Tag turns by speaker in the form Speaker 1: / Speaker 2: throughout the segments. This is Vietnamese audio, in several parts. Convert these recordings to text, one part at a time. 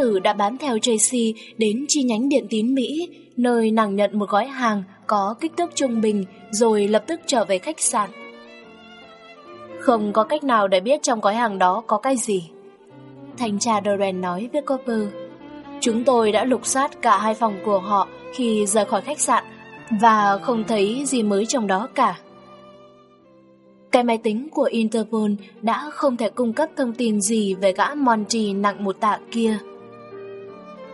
Speaker 1: Tử đã bám theo Tracy đến chi nhánh điện tín Mỹ, nơi nàng nhận một gói hàng có kích thước trung bình rồi lập tức trở về khách sạn. Không có cách nào để biết trong gói hàng đó có cái gì. Thanh tra Doran nói với Copper. Chúng tôi đã lục soát cả hai phòng của họ khi rời khỏi khách sạn và không thấy gì mới trong đó cả. Cái máy tính của Interpol đã không thể cung cấp thông tin gì về gã Monty nặng một tạ kia.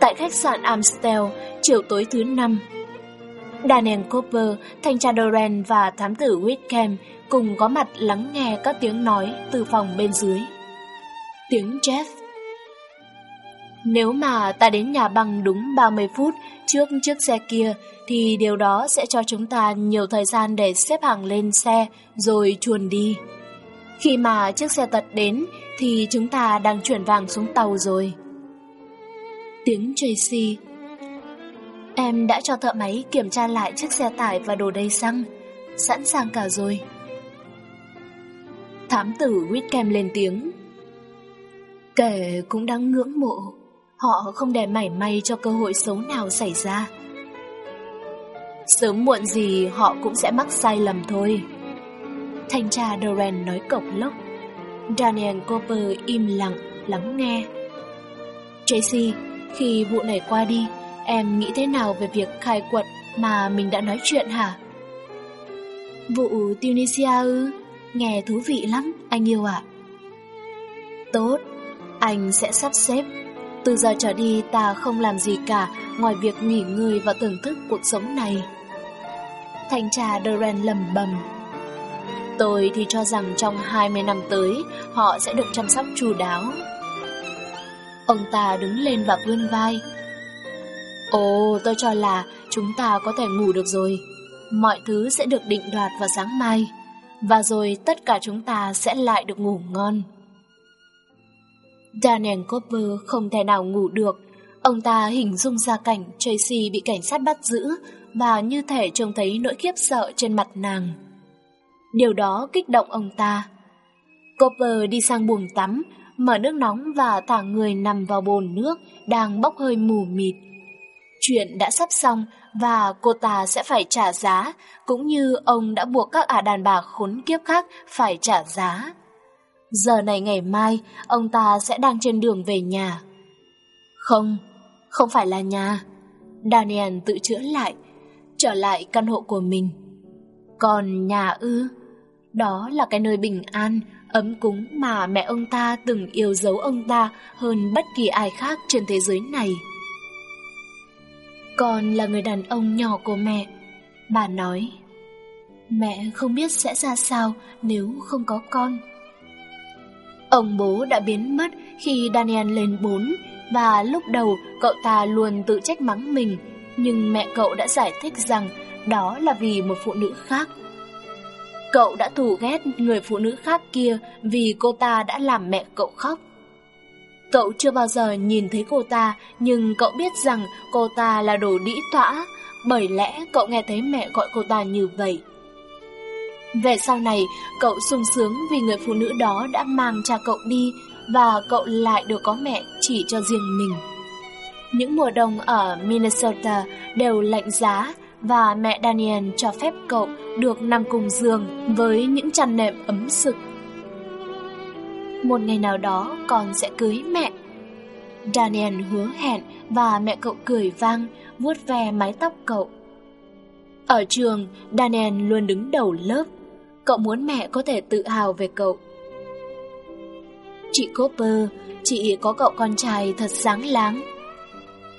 Speaker 1: Tại khách sạn Amstel, chiều tối thứ năm, Daniel Cooper, thanh tra Doran và thám tử Whitcomb cùng có mặt lắng nghe các tiếng nói từ phòng bên dưới. Tiếng Jeff Nếu mà ta đến nhà băng đúng 30 phút trước chiếc xe kia thì điều đó sẽ cho chúng ta nhiều thời gian để xếp hàng lên xe rồi chuồn đi. Khi mà chiếc xe tật đến thì chúng ta đang chuyển vàng xuống tàu rồi. Tiếng Tracy Em đã cho thợ máy kiểm tra lại chiếc xe tải và đồ đầy xăng. Sẵn sàng cả rồi. Thám tử Whitcomb lên tiếng. Kể cũng đang ngưỡng mộ. Họ không để mảy may cho cơ hội xấu nào xảy ra. Sớm muộn gì họ cũng sẽ mắc sai lầm thôi. Thanh tra Doran nói cộc lốc. Daniel Cooper im lặng, lắng nghe. Tracy, khi vụ này qua đi, em nghĩ thế nào về việc khai quật mà mình đã nói chuyện hả? Vụ Tunisia ư? Nghe thú vị lắm, anh yêu ạ. Tốt, anh sẽ sắp xếp. Từ giờ trở đi ta không làm gì cả ngoài việc nghỉ ngơi và thưởng thức cuộc sống này. Thanh trà Doran lầm bầm. Tôi thì cho rằng trong 20 năm tới họ sẽ được chăm sóc chu đáo. Ông ta đứng lên và vươn vai. Ồ, tôi cho là chúng ta có thể ngủ được rồi. Mọi thứ sẽ được định đoạt vào sáng mai. Và rồi tất cả chúng ta sẽ lại được ngủ ngon. Daniel Cooper không thể nào ngủ được. Ông ta hình dung ra cảnh Tracy bị cảnh sát bắt giữ và như thể trông thấy nỗi khiếp sợ trên mặt nàng. Điều đó kích động ông ta. Cooper đi sang buồng tắm, mở nước nóng và thả người nằm vào bồn nước đang bốc hơi mù mịt. Chuyện đã sắp xong và cô ta sẽ phải trả giá, cũng như ông đã buộc các ả đàn bà khốn kiếp khác phải trả giá. Giờ này ngày mai, ông ta sẽ đang trên đường về nhà. Không, không phải là nhà. Daniel tự chữa lại, trở lại căn hộ của mình. Còn nhà ư, đó là cái nơi bình an, ấm cúng mà mẹ ông ta từng yêu dấu ông ta hơn bất kỳ ai khác trên thế giới này. Con là người đàn ông nhỏ của mẹ, bà nói. Mẹ không biết sẽ ra sao nếu không có con. Ông bố đã biến mất khi Daniel lên 4 và lúc đầu cậu ta luôn tự trách mắng mình, nhưng mẹ cậu đã giải thích rằng đó là vì một phụ nữ khác. Cậu đã thù ghét người phụ nữ khác kia vì cô ta đã làm mẹ cậu khóc. Cậu chưa bao giờ nhìn thấy cô ta, nhưng cậu biết rằng cô ta là đồ đĩ tỏa, bởi lẽ cậu nghe thấy mẹ gọi cô ta như vậy. Về sau này, cậu sung sướng vì người phụ nữ đó đã mang cha cậu đi và cậu lại được có mẹ chỉ cho riêng mình. Những mùa đông ở Minnesota đều lạnh giá và mẹ Daniel cho phép cậu được nằm cùng giường với những chăn nệm ấm sực. Một ngày nào đó con sẽ cưới mẹ. Daniel hứa hẹn và mẹ cậu cười vang, vuốt ve mái tóc cậu. Ở trường, Daniel luôn đứng đầu lớp. Cậu muốn mẹ có thể tự hào về cậu. Chị Cooper, chị có cậu con trai thật sáng láng.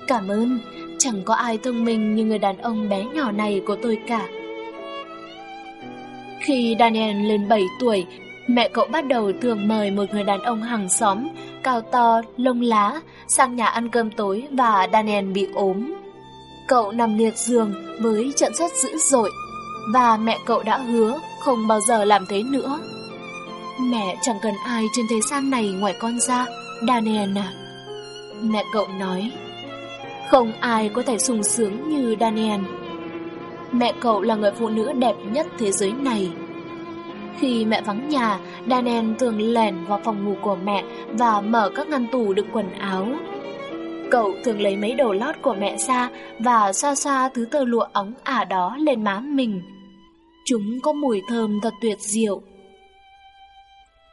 Speaker 1: Cảm ơn, chẳng có ai thông minh như người đàn ông bé nhỏ này của tôi cả. Khi Daniel lên 7 tuổi, Mẹ cậu bắt đầu thường mời một người đàn ông hàng xóm, cao to, lông lá, sang nhà ăn cơm tối và Daniel bị ốm. Cậu nằm liệt giường với trận sốt dữ dội và mẹ cậu đã hứa không bao giờ làm thế nữa. Mẹ chẳng cần ai trên thế gian này ngoài con ra, Daniel à. Mẹ cậu nói, không ai có thể sung sướng như Daniel. Mẹ cậu là người phụ nữ đẹp nhất thế giới này. Khi mẹ vắng nhà, Daniel thường lèn vào phòng ngủ của mẹ và mở các ngăn tủ đựng quần áo. Cậu thường lấy mấy đồ lót của mẹ ra và xoa xoa thứ tơ lụa ống ả đó lên má mình. Chúng có mùi thơm thật tuyệt diệu.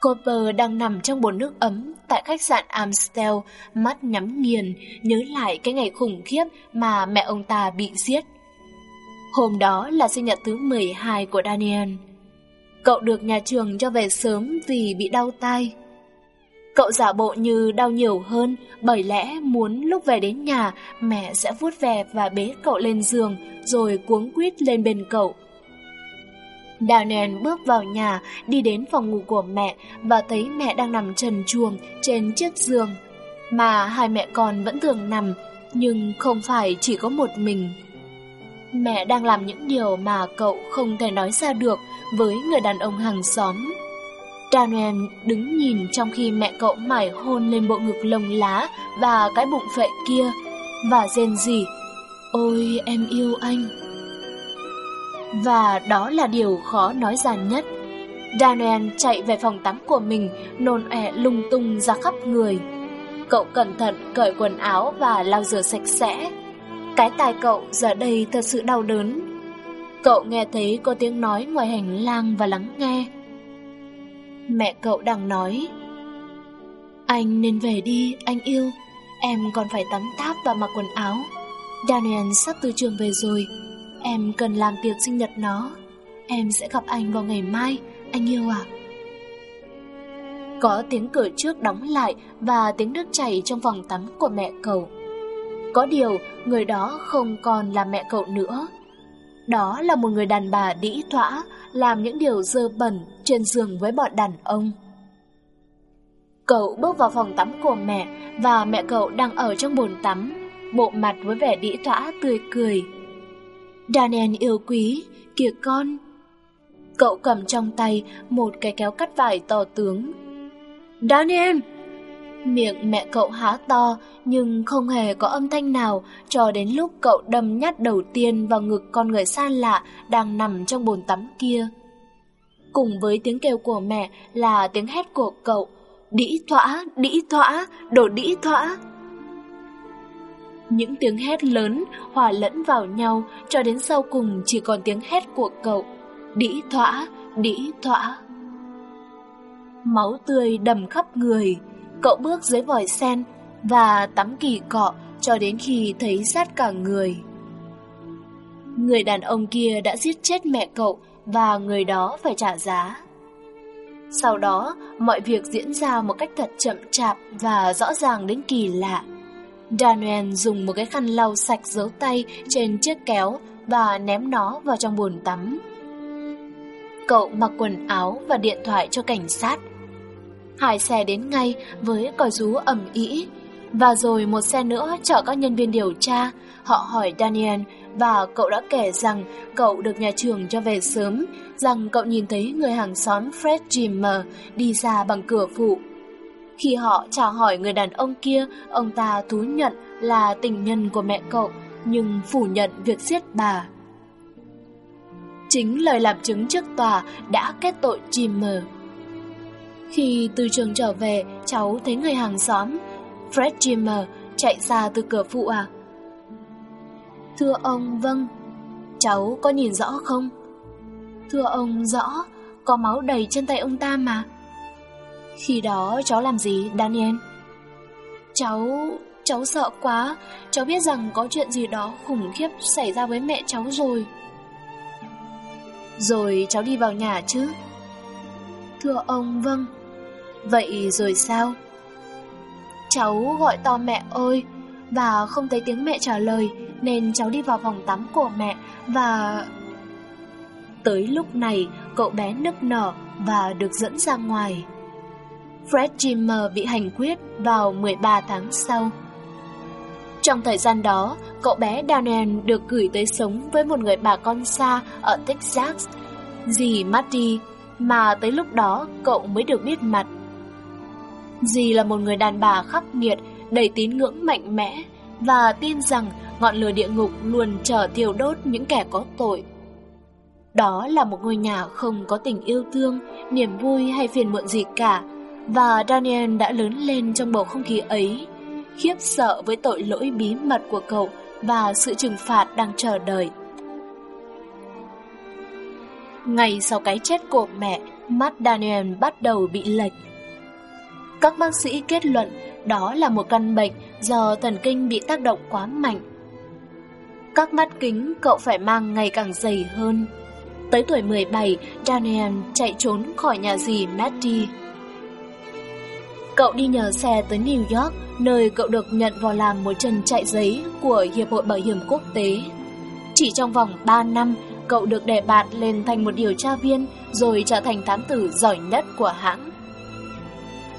Speaker 1: Cooper đang nằm trong bồn nước ấm tại khách sạn Amstel, mắt nhắm nghiền, nhớ lại cái ngày khủng khiếp mà mẹ ông ta bị giết. Hôm đó là sinh nhật thứ 12 của Daniel. Cậu được nhà trường cho về sớm vì bị đau tay. Cậu giả bộ như đau nhiều hơn bởi lẽ muốn lúc về đến nhà mẹ sẽ vuốt ve và bế cậu lên giường rồi cuống quýt lên bên cậu. Daniel bước vào nhà, đi đến phòng ngủ của mẹ và thấy mẹ đang nằm trần chuồng trên chiếc giường. Mà hai mẹ con vẫn thường nằm, nhưng không phải chỉ có một mình. Mẹ đang làm những điều mà cậu không thể nói ra được với người đàn ông hàng xóm. Daniel đứng nhìn trong khi mẹ cậu mải hôn lên bộ ngực lông lá và cái bụng phệ kia và rên rỉ. Ôi em yêu anh. Và đó là điều khó nói ra nhất. Daniel chạy về phòng tắm của mình, nôn ẹ lung tung ra khắp người. Cậu cẩn thận cởi quần áo và lau rửa sạch sẽ. Cái tai cậu giờ đây thật sự đau đớn. Cậu nghe thấy có tiếng nói ngoài hành lang và lắng nghe. Mẹ cậu đang nói Anh nên về đi, anh yêu Em còn phải tắm táp và mặc quần áo Daniel sắp từ trường về rồi Em cần làm tiệc sinh nhật nó. Em sẽ gặp anh vào ngày mai, Anh yêu à Có tiếng cửa trước đóng lại Và tiếng nước chảy trong phòng tắm của mẹ cậu. Có điều, Người đó không còn là mẹ cậu nữa. Đó là một người đàn bà đĩ thỏa Làm những điều dơ bẩn Trên giường với bọn đàn ông. Cậu bước vào phòng tắm của mẹ Và mẹ cậu đang ở trong bồn tắm. Bộ mặt với vẻ đĩ thỏa tươi cười. Daniel yêu quý, kìa con. Cậu cầm trong tay một cái kéo cắt vải to tướng. Daniel! Miệng mẹ cậu há to nhưng không hề có âm thanh nào cho đến lúc cậu đâm nhát đầu tiên vào ngực con người xa lạ đang nằm trong bồn tắm kia. Cùng với tiếng kêu của mẹ là tiếng hét của cậu. Đĩ thỏa, đĩ thỏa, đồ đĩ thỏa. Những tiếng hét lớn hòa lẫn vào nhau cho đến sau cùng chỉ còn tiếng hét của cậu. Đĩ thỏa, đĩ thỏa. Máu tươi đầm khắp người, cậu bước dưới vòi sen và tắm kỳ cọ cho đến khi thấy sát cả người. Người đàn ông kia đã giết chết mẹ cậu và người đó phải trả giá. Sau đó, mọi việc diễn ra một cách thật chậm chạp và rõ ràng đến kỳ lạ. Daniel dùng một cái khăn lau sạch dấu tay trên chiếc kéo và ném nó vào trong bồn tắm. Cậu mặc quần áo và điện thoại cho cảnh sát. Hai xe đến ngay với còi rú ẩm ĩ và rồi một xe nữa chở các nhân viên điều tra. Họ hỏi Daniel và cậu đã kể rằng cậu được nhà trường cho về sớm, rằng cậu nhìn thấy người hàng xóm Fred Jimmer đi ra bằng cửa phụ khi họ chào hỏi người đàn ông kia, ông ta thú nhận là tình nhân của mẹ cậu, nhưng phủ nhận việc giết bà. Chính lời làm chứng trước tòa đã kết tội Jimmer. Khi từ trường trở về, cháu thấy người hàng xóm, Fred Jimmer, chạy ra từ cửa phụ à? Thưa ông, vâng. Cháu có nhìn rõ không? Thưa ông, rõ, có máu đầy trên tay ông ta mà. Khi đó cháu làm gì, Daniel? Cháu... cháu sợ quá. Cháu biết rằng có chuyện gì đó khủng khiếp xảy ra với mẹ cháu rồi. Rồi cháu đi vào nhà chứ? Thưa ông, vâng. Vậy rồi sao? Cháu gọi to mẹ ơi, và không thấy tiếng mẹ trả lời, nên cháu đi vào phòng tắm của mẹ và... Tới lúc này, cậu bé nức nở, và được dẫn ra ngoài. Fred Jimmer bị hành quyết vào 13 tháng sau. Trong thời gian đó, cậu bé Daniel được gửi tới sống với một người bà con xa ở Texas, dì Matty, mà tới lúc đó cậu mới được biết mặt. Dì là một người đàn bà khắc nghiệt, đầy tín ngưỡng mạnh mẽ và tin rằng ngọn lửa địa ngục luôn chờ thiêu đốt những kẻ có tội. Đó là một ngôi nhà không có tình yêu thương, niềm vui hay phiền muộn gì cả, và Daniel đã lớn lên trong bầu không khí ấy, khiếp sợ với tội lỗi bí mật của cậu và sự trừng phạt đang chờ đợi. Ngày sau cái chết của mẹ, mắt Daniel bắt đầu bị lệch. Các bác sĩ kết luận đó là một căn bệnh do thần kinh bị tác động quá mạnh. Các mắt kính cậu phải mang ngày càng dày hơn. Tới tuổi 17, Daniel chạy trốn khỏi nhà dì Matty. Cậu đi nhờ xe tới New York, nơi cậu được nhận vào làm một chân chạy giấy của Hiệp hội Bảo hiểm Quốc tế. Chỉ trong vòng 3 năm, cậu được đề bạt lên thành một điều tra viên rồi trở thành thám tử giỏi nhất của hãng.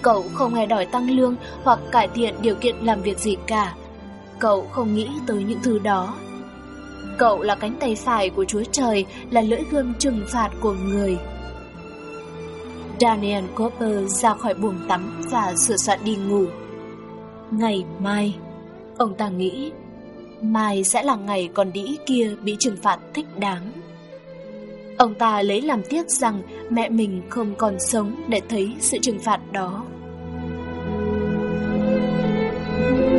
Speaker 1: Cậu không hề đòi tăng lương hoặc cải thiện điều kiện làm việc gì cả. Cậu không nghĩ tới những thứ đó. Cậu là cánh tay phải của Chúa Trời, là lưỡi gươm trừng phạt của người. Daniel Cooper ra khỏi buồng tắm và sửa soạn đi ngủ. Ngày mai, ông ta nghĩ, mai sẽ là ngày con đĩ kia bị trừng phạt thích đáng. Ông ta lấy làm tiếc rằng mẹ mình không còn sống để thấy sự trừng phạt đó. Thank you.